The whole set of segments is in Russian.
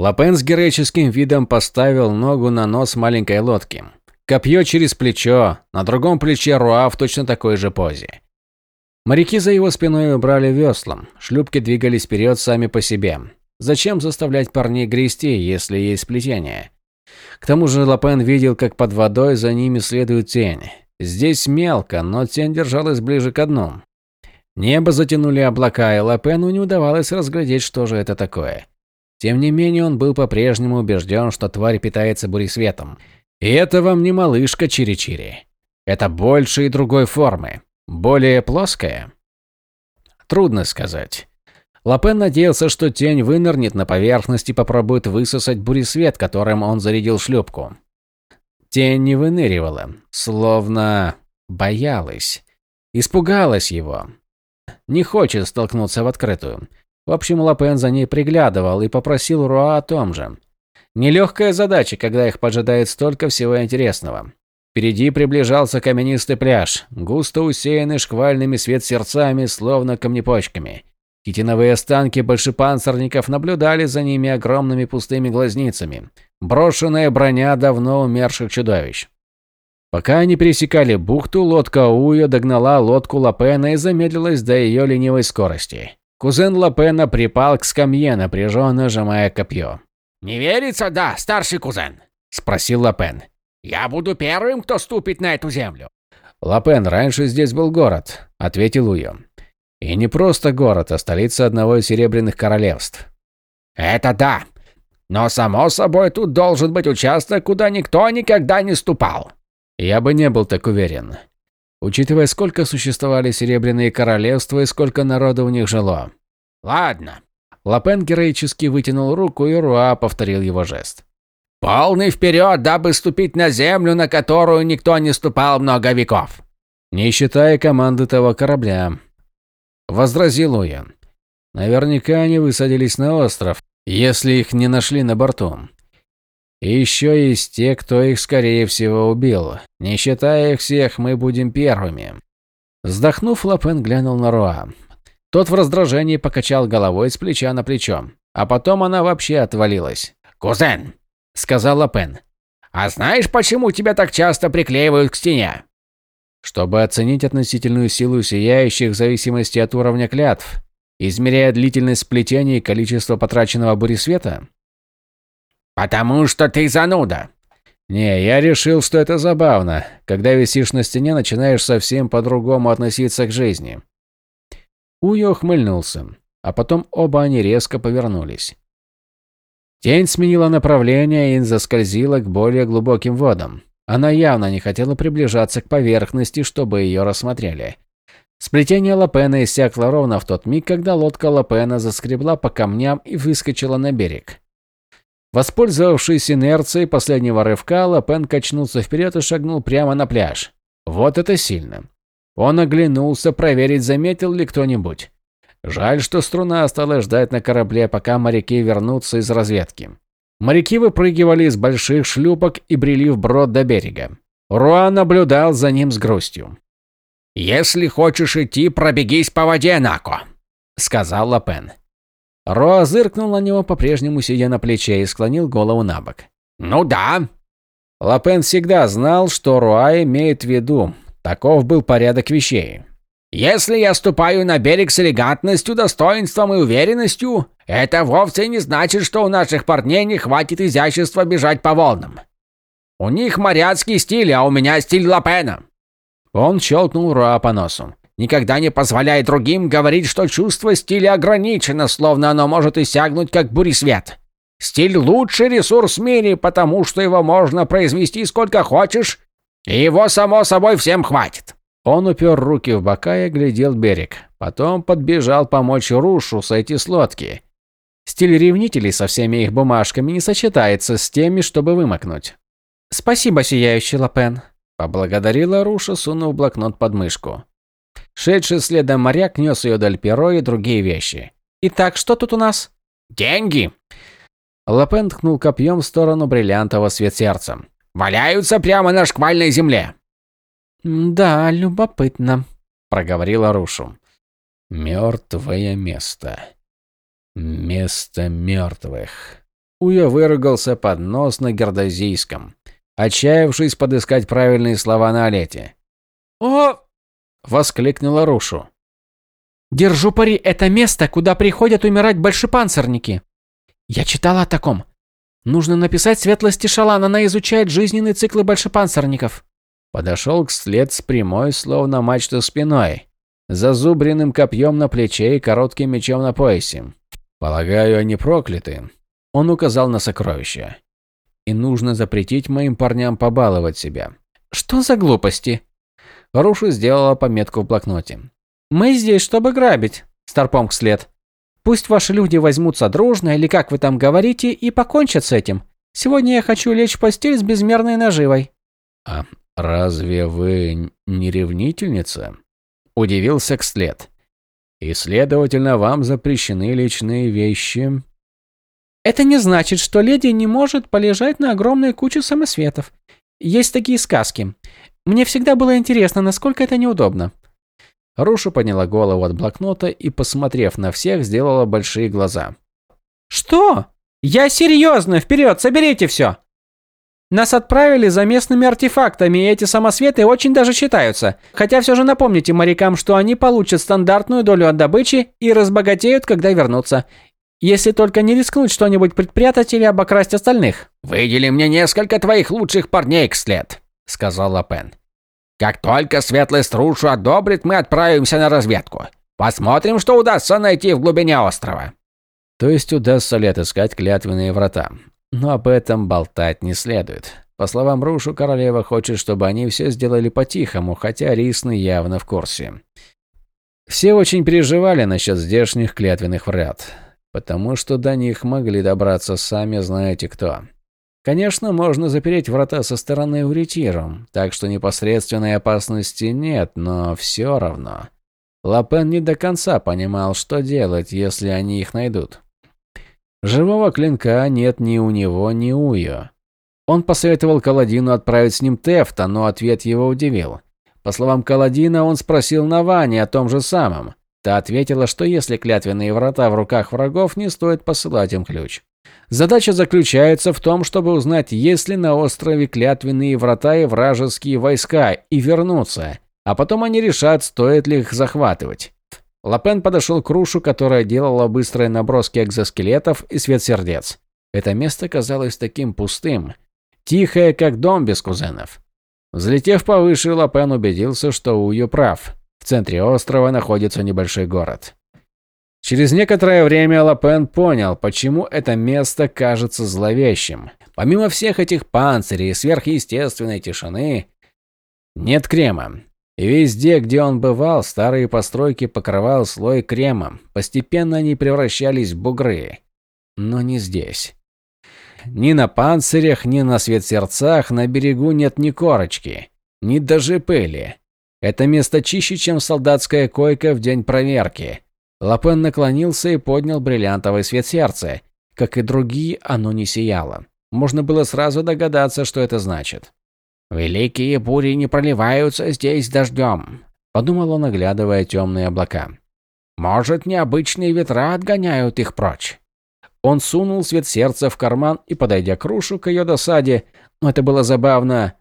Лапен с героическим видом поставил ногу на нос маленькой лодки. Копье через плечо, на другом плече Руа в точно такой же позе. Моряки за его спиной убрали веслом, шлюпки двигались вперед сами по себе. Зачем заставлять парней грести, если есть сплетение? К тому же Лапен видел, как под водой за ними следует тень. Здесь мелко, но тень держалась ближе к дну. Небо затянули облака, и Лапену не удавалось разглядеть, что же это такое. Тем не менее, он был по-прежнему убежден, что тварь питается буресветом. И это вам не малышка Чири-Чири. Это больше и другой формы. Более плоская? Трудно сказать. Лапен надеялся, что тень вынырнет на поверхность и попробует высосать буресвет, которым он зарядил шлюпку. Тень не выныривала, словно боялась. Испугалась его. Не хочет столкнуться в открытую. В общем, Лапен за ней приглядывал и попросил Руа о том же. Нелегкая задача, когда их поджидает столько всего интересного. Впереди приближался каменистый пляж, густо усеянный шквальными свет-сердцами, словно камнепочками. Хитиновые останки большепанцирников наблюдали за ними огромными пустыми глазницами. Брошенная броня давно умерших чудовищ. Пока они пересекали бухту, лодка Уя догнала лодку Лапена и замедлилась до ее ленивой скорости. Кузен Лапена припал к скамье, напряженно сжимая копье. «Не верится, да, старший кузен?» – спросил Лапен. «Я буду первым, кто ступит на эту землю». «Лапен, раньше здесь был город», – ответил Уйо. «И не просто город, а столица одного из Серебряных Королевств». «Это да. Но, само собой, тут должен быть участок, куда никто никогда не ступал». «Я бы не был так уверен. Учитывая, сколько существовали Серебряные Королевства и сколько народу в них жило». «Ладно». Лапен героически вытянул руку, и Руа повторил его жест. Полный вперед, дабы ступить на землю, на которую никто не ступал много веков. Не считая команды того корабля. Возразил Уян. Наверняка они высадились на остров, если их не нашли на борту. И еще есть те, кто их, скорее всего, убил. Не считая их всех, мы будем первыми. Вздохнув, Лапен глянул на Руа. Тот в раздражении покачал головой с плеча на плечо. А потом она вообще отвалилась. «Кузен, – сказала Пен. «А знаешь, почему тебя так часто приклеивают к стене?» Чтобы оценить относительную силу сияющих в зависимости от уровня клятв, измеряя длительность сплетения и количество потраченного буресвета? «Потому что ты зануда!» Не, я решил, что это забавно. Когда висишь на стене, начинаешь совсем по-другому относиться к жизни. Уйо ухмыльнулся, а потом оба они резко повернулись. Тень сменила направление и заскользила к более глубоким водам. Она явно не хотела приближаться к поверхности, чтобы ее рассмотрели. Сплетение Лапена иссякло ровно в тот миг, когда лодка Лапена заскребла по камням и выскочила на берег. Воспользовавшись инерцией последнего рывка, Лапен качнулся вперед и шагнул прямо на пляж. Вот это сильно. Он оглянулся проверить, заметил ли кто-нибудь. Жаль, что струна осталась ждать на корабле, пока моряки вернутся из разведки. Моряки выпрыгивали из больших шлюпок и брели вброд до берега. Руа наблюдал за ним с грустью. «Если хочешь идти, пробегись по воде, Нако», — сказал Лапен. Руа зыркнул на него, по-прежнему сидя на плече, и склонил голову на бок. «Ну да». Лапен всегда знал, что Руа имеет в виду. Таков был порядок вещей. Если я ступаю на берег с элегантностью, достоинством и уверенностью, это вовсе не значит, что у наших парней не хватит изящества бежать по волнам. У них моряцкий стиль, а у меня стиль Лапена. Он щелкнул Руа по носу. Никогда не позволяй другим говорить, что чувство стиля ограничено, словно оно может иссякнуть, как буресвет. Стиль – лучший ресурс в мире, потому что его можно произвести сколько хочешь, и его, само собой, всем хватит. Он упер руки в бока и глядел берег. Потом подбежал помочь Рушу сойти с лодки. Стиль ревнителей со всеми их бумажками не сочетается с теми, чтобы вымокнуть. «Спасибо, сияющий Лапен», – поблагодарила Руша, сунув блокнот под мышку. Шедший следом моряк нес ее до перо и другие вещи. «Итак, что тут у нас?» «Деньги!» Лапен ткнул копьем в сторону бриллиантового свет сердца. «Валяются прямо на шквальной земле!» «Да, любопытно», – проговорила Рушу. «Мертвое место. Место мертвых». Уя выругался под нос на гердозийском, отчаявшись подыскать правильные слова на Олете. «О!» – воскликнула Рушу. «Держу пари, это место, куда приходят умирать большепанцирники. Я читала о таком. Нужно написать светлости Шалан, она изучает жизненные циклы большепанцирников». Подошел к след с прямой, словно мачта спиной, зазубренным копьем на плече и коротким мечом на поясе. Полагаю, они прокляты. Он указал на сокровища. И нужно запретить моим парням побаловать себя. Что за глупости? Рушу сделала пометку в блокноте. Мы здесь, чтобы грабить. Старпом след. Пусть ваши люди возьмутся дружно, или как вы там говорите, и покончат с этим. Сегодня я хочу лечь в постель с безмерной наживой. А разве вы не ревнительница? Удивился Кслед. И, следовательно, вам запрещены личные вещи. Это не значит, что леди не может полежать на огромной куче самосветов. Есть такие сказки. Мне всегда было интересно, насколько это неудобно. Руша подняла голову от блокнота и, посмотрев на всех, сделала большие глаза. «Что? Я серьезно! Вперед, соберите все!» Нас отправили за местными артефактами, и эти самосветы очень даже считаются. Хотя все же напомните морякам, что они получат стандартную долю от добычи и разбогатеют, когда вернутся. Если только не рискнуть что-нибудь предпрятать или обокрасть остальных. «Выдели мне несколько твоих лучших парней, Кслед», — сказал Лапен. «Как только Светлый Струшу одобрит, мы отправимся на разведку. Посмотрим, что удастся найти в глубине острова». То есть удастся ли отыскать клятвенные врата? Но об этом болтать не следует. По словам Рушу, королева хочет, чтобы они все сделали по-тихому, хотя Рисны явно в курсе. Все очень переживали насчет здешних клятвенных врат, потому что до них могли добраться сами знаете кто. Конечно, можно запереть врата со стороны Уритиру, так что непосредственной опасности нет, но все равно. Лапен не до конца понимал, что делать, если они их найдут. Живого клинка нет ни у него, ни у ее. Он посоветовал Каладину отправить с ним Тефта, но ответ его удивил. По словам Каладина, он спросил Навани о том же самом. Та ответила, что если клятвенные врата в руках врагов, не стоит посылать им ключ. Задача заключается в том, чтобы узнать, есть ли на острове клятвенные врата и вражеские войска, и вернуться. А потом они решат, стоит ли их захватывать. Лапен подошел к Рушу, которая делала быстрые наброски экзоскелетов и свет сердец. Это место казалось таким пустым, тихое, как дом без кузенов. Взлетев повыше, Лапен убедился, что Ую прав. В центре острова находится небольшой город. Через некоторое время Лапен понял, почему это место кажется зловещим. Помимо всех этих панцирей и сверхъестественной тишины, нет крема. И везде, где он бывал, старые постройки покрывал слой крема. Постепенно они превращались в бугры. Но не здесь. Ни на панцирях, ни на светсердцах на берегу нет ни корочки, ни даже пыли. Это место чище, чем солдатская койка в день проверки. Лапен наклонился и поднял бриллиантовый свет сердца. Как и другие, оно не сияло. Можно было сразу догадаться, что это значит. «Великие бури не проливаются здесь дождем», – подумал он, оглядывая темные облака. «Может, необычные ветра отгоняют их прочь?» Он сунул свет сердца в карман и, подойдя к Рушу к ее досаде, но это было забавно,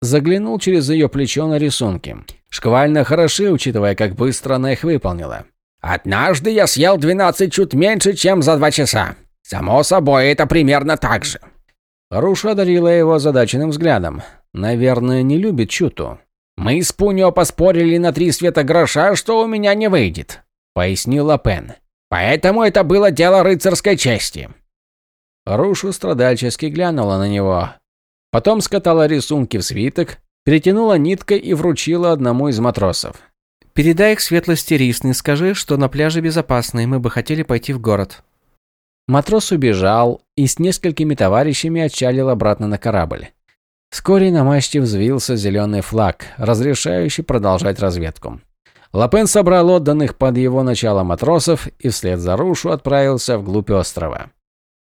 заглянул через ее плечо на рисунки. Шквально хороши, учитывая, как быстро она их выполнила. «Однажды я съел 12 чуть меньше, чем за два часа. Само собой, это примерно так же». Руша одарила его задаченным взглядом. Наверное, не любит Чуту. «Мы с Пуньо поспорили на три света гроша, что у меня не выйдет», — пояснила Пен. «Поэтому это было дело рыцарской чести». Рушу страдальчески глянула на него. Потом скатала рисунки в свиток, перетянула ниткой и вручила одному из матросов. «Передай их светлости Рисны, скажи, что на пляже безопасно, и мы бы хотели пойти в город». Матрос убежал и с несколькими товарищами отчалил обратно на корабль. Вскоре на мачте взвился зеленый флаг, разрешающий продолжать разведку. Лапен собрал отданных под его начало матросов и вслед за Рушу отправился вглубь острова.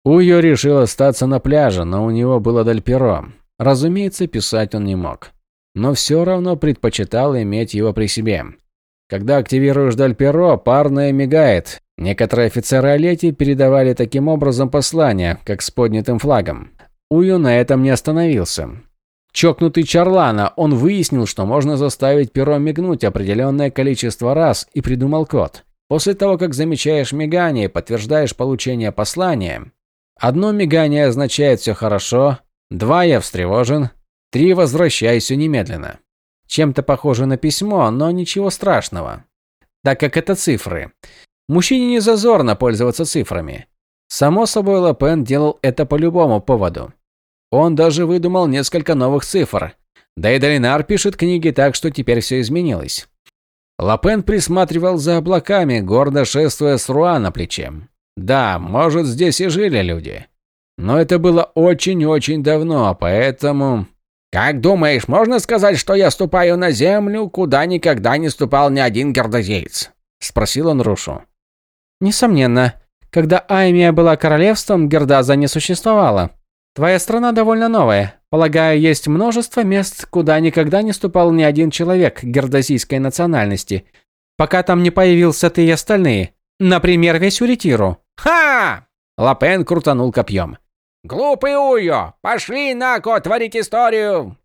Уйо решил остаться на пляже, но у него было дальперо. Разумеется, писать он не мог. Но все равно предпочитал иметь его при себе. Когда активируешь дальперо, парное мигает, Некоторые офицеры Олети передавали таким образом послания, как с поднятым флагом. Ую на этом не остановился. Чокнутый Чарлана, он выяснил, что можно заставить перо мигнуть определенное количество раз и придумал код. После того, как замечаешь мигание и подтверждаешь получение послания, одно мигание означает «все хорошо», два «я встревожен», три «возвращайся немедленно». Чем-то похоже на письмо, но ничего страшного, так как это цифры. Мужчине не зазорно пользоваться цифрами. Само собой, Лапен делал это по любому поводу. Он даже выдумал несколько новых цифр. Да и Долинар пишет книги так, что теперь все изменилось. Лапен присматривал за облаками, гордо шествуя с Руа на плече. Да, может, здесь и жили люди. Но это было очень-очень давно, поэтому... «Как думаешь, можно сказать, что я ступаю на землю, куда никогда не ступал ни один гердозеец?» – спросил он Рушу. «Несомненно. Когда Аймия была королевством, Гердаза не существовало. Твоя страна довольно новая. Полагаю, есть множество мест, куда никогда не ступал ни один человек гердозийской национальности, пока там не появился ты и остальные. Например, весь Уритиру. «Ха!» Лапен крутанул копьем. «Глупый Уйо! Пошли, Нако, творить историю!»